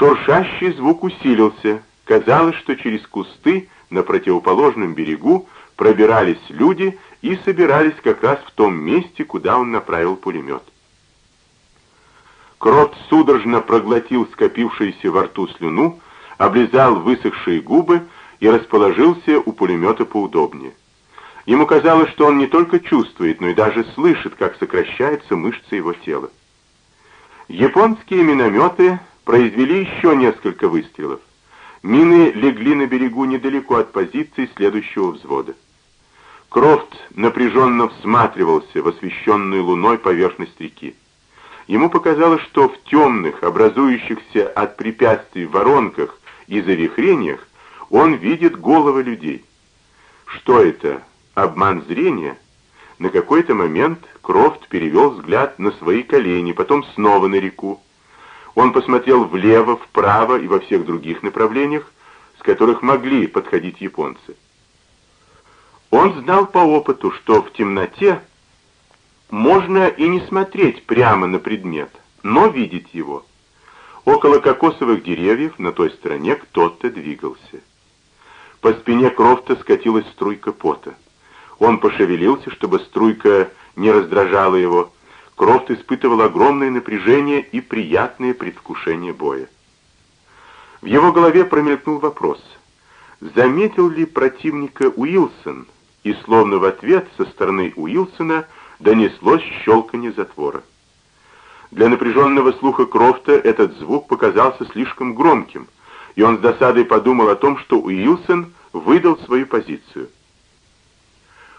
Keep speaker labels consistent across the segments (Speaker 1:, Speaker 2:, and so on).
Speaker 1: Шуршащий звук усилился. Казалось, что через кусты на противоположном берегу пробирались люди и собирались как раз в том месте, куда он направил пулемет. Крот судорожно проглотил скопившуюся во рту слюну, облизал высохшие губы и расположился у пулемета поудобнее. Ему казалось, что он не только чувствует, но и даже слышит, как сокращаются мышцы его тела. Японские минометы произвели еще несколько выстрелов. Мины легли на берегу недалеко от позиции следующего взвода. Крофт напряженно всматривался в освещенную луной поверхность реки. Ему показалось, что в темных, образующихся от препятствий воронках и завихрениях он видит головы людей. Что это? Обман зрения? На какой-то момент Крофт перевел взгляд на свои колени, потом снова на реку. Он посмотрел влево, вправо и во всех других направлениях, с которых могли подходить японцы. Он знал по опыту, что в темноте можно и не смотреть прямо на предмет, но видеть его. Около кокосовых деревьев на той стороне кто-то двигался. По спине Крофта скатилась струйка пота. Он пошевелился, чтобы струйка не раздражала его, Крофт испытывал огромное напряжение и приятное предвкушение боя. В его голове промелькнул вопрос, заметил ли противника Уилсон, и словно в ответ со стороны Уилсона донеслось щелканье затвора. Для напряженного слуха Крофта этот звук показался слишком громким, и он с досадой подумал о том, что Уилсон выдал свою позицию.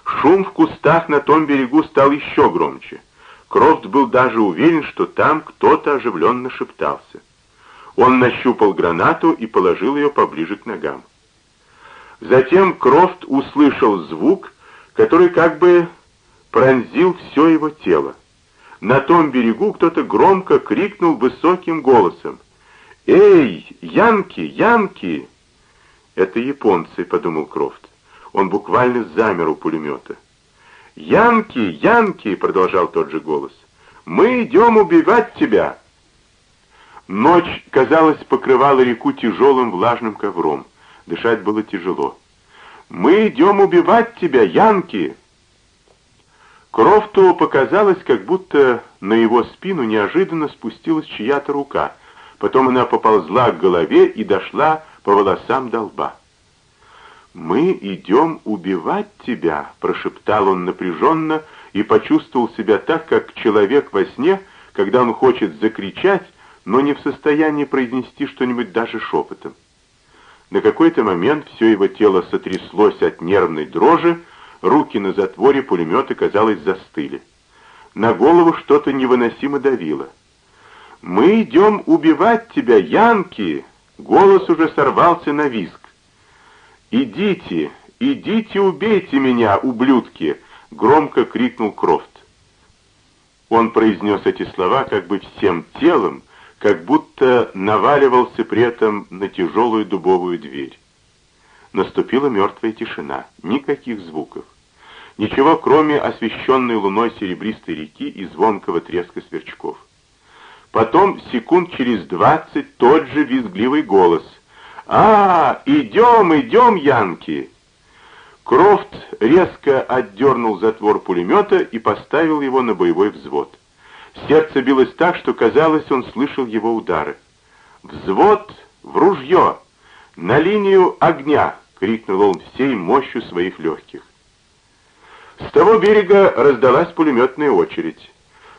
Speaker 1: Шум в кустах на том берегу стал еще громче. Крофт был даже уверен, что там кто-то оживленно шептался. Он нащупал гранату и положил ее поближе к ногам. Затем Крофт услышал звук, который как бы пронзил все его тело. На том берегу кто-то громко крикнул высоким голосом. «Эй, Янки, Янки!» «Это японцы», — подумал Крофт. Он буквально замер у пулемета. «Янки, Янки!» — продолжал тот же голос. «Мы идем убивать тебя!» Ночь, казалось, покрывала реку тяжелым влажным ковром. Дышать было тяжело. «Мы идем убивать тебя, Янки!» Крофту показалось, как будто на его спину неожиданно спустилась чья-то рука. Потом она поползла к голове и дошла по волосам до лба. «Мы идем убивать тебя», — прошептал он напряженно и почувствовал себя так, как человек во сне, когда он хочет закричать, но не в состоянии произнести что-нибудь даже шепотом. На какой-то момент все его тело сотряслось от нервной дрожи, руки на затворе пулемета, казалось, застыли. На голову что-то невыносимо давило. «Мы идем убивать тебя, Янки!» Голос уже сорвался на виск. «Идите, идите, убейте меня, ублюдки!» — громко крикнул Крофт. Он произнес эти слова как бы всем телом, как будто наваливался при этом на тяжелую дубовую дверь. Наступила мертвая тишина, никаких звуков. Ничего, кроме освещенной луной серебристой реки и звонкого треска сверчков. Потом, секунд через двадцать, тот же визгливый голос — «А, идем, идем, Янки!» Крофт резко отдернул затвор пулемета и поставил его на боевой взвод. Сердце билось так, что казалось, он слышал его удары. «Взвод в ружье! На линию огня!» — крикнул он всей мощью своих легких. С того берега раздалась пулеметная очередь.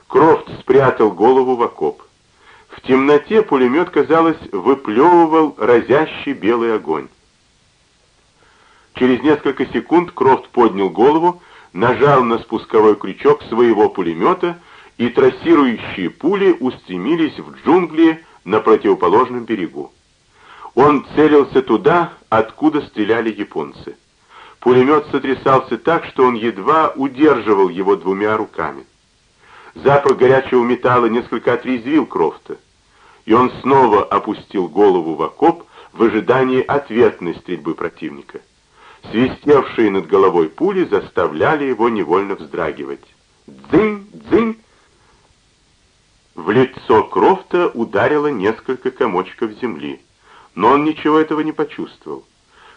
Speaker 1: Крофт спрятал голову в окоп. В темноте пулемет, казалось, выплевывал разящий белый огонь. Через несколько секунд Крофт поднял голову, нажал на спусковой крючок своего пулемета, и трассирующие пули устремились в джунгли на противоположном берегу. Он целился туда, откуда стреляли японцы. Пулемет сотрясался так, что он едва удерживал его двумя руками. Запах горячего металла несколько отрезвил Крофта, и он снова опустил голову в окоп в ожидании ответной стрельбы противника. Свистевшие над головой пули заставляли его невольно вздрагивать. «Дзынь! Дзынь!» В лицо Крофта ударило несколько комочков земли, но он ничего этого не почувствовал.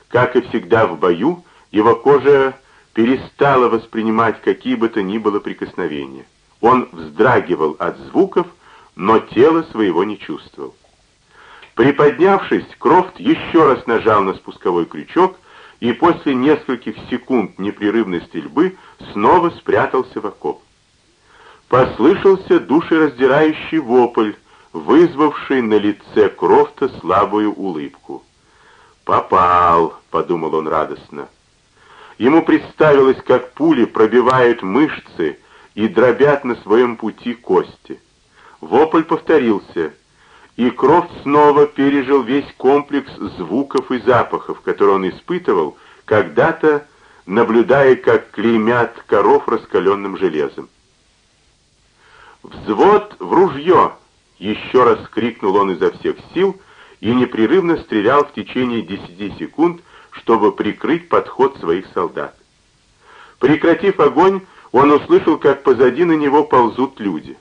Speaker 1: Как и всегда в бою, его кожа перестала воспринимать какие бы то ни было прикосновения. Он вздрагивал от звуков, но тело своего не чувствовал. Приподнявшись, Крофт еще раз нажал на спусковой крючок и после нескольких секунд непрерывной стрельбы снова спрятался в окоп. Послышался душераздирающий вопль, вызвавший на лице Крофта слабую улыбку. «Попал!» — подумал он радостно. Ему представилось, как пули пробивают мышцы и дробят на своем пути кости. Вопль повторился — и Крофт снова пережил весь комплекс звуков и запахов, который он испытывал когда-то, наблюдая, как клеймят коров раскаленным железом. «Взвод в ружье!» — еще раз крикнул он изо всех сил и непрерывно стрелял в течение десяти секунд, чтобы прикрыть подход своих солдат. Прекратив огонь, он услышал, как позади на него ползут люди.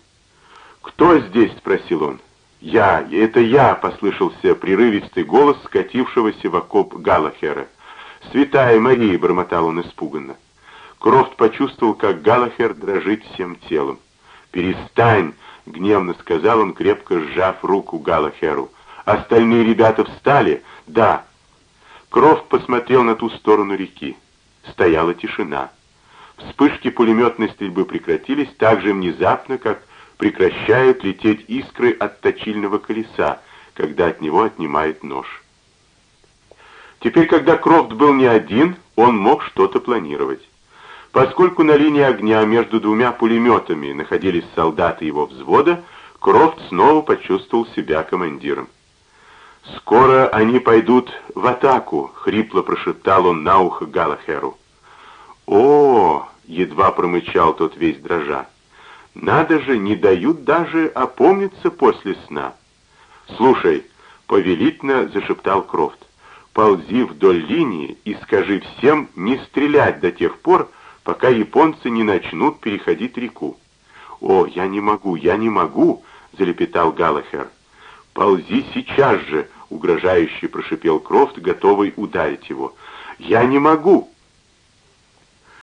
Speaker 1: «Кто здесь?» — спросил он. «Я, это я!» — послышался прерывистый голос скатившегося в окоп Галахера. «Святая Мария!» — бормотал он испуганно. Крофт почувствовал, как Галахер дрожит всем телом. «Перестань!» — гневно сказал он, крепко сжав руку Галахеру. «Остальные ребята встали?» «Да». Крофт посмотрел на ту сторону реки. Стояла тишина. Вспышки пулеметной стрельбы прекратились так же внезапно, как прекращают лететь искры от точильного колеса, когда от него отнимает нож. Теперь, когда Крофт был не один, он мог что-то планировать. Поскольку на линии огня между двумя пулеметами находились солдаты его взвода, Крофт снова почувствовал себя командиром. «Скоро они пойдут в атаку», — хрипло прошептал он на ухо Галахеру. «О!» — едва промычал тот весь дрожа. Надо же, не дают даже опомниться после сна. «Слушай», — повелительно зашептал Крофт, «ползи вдоль линии и скажи всем не стрелять до тех пор, пока японцы не начнут переходить реку». «О, я не могу, я не могу», — залепетал Галахер. «Ползи сейчас же», — угрожающе прошипел Крофт, готовый ударить его. «Я не могу»,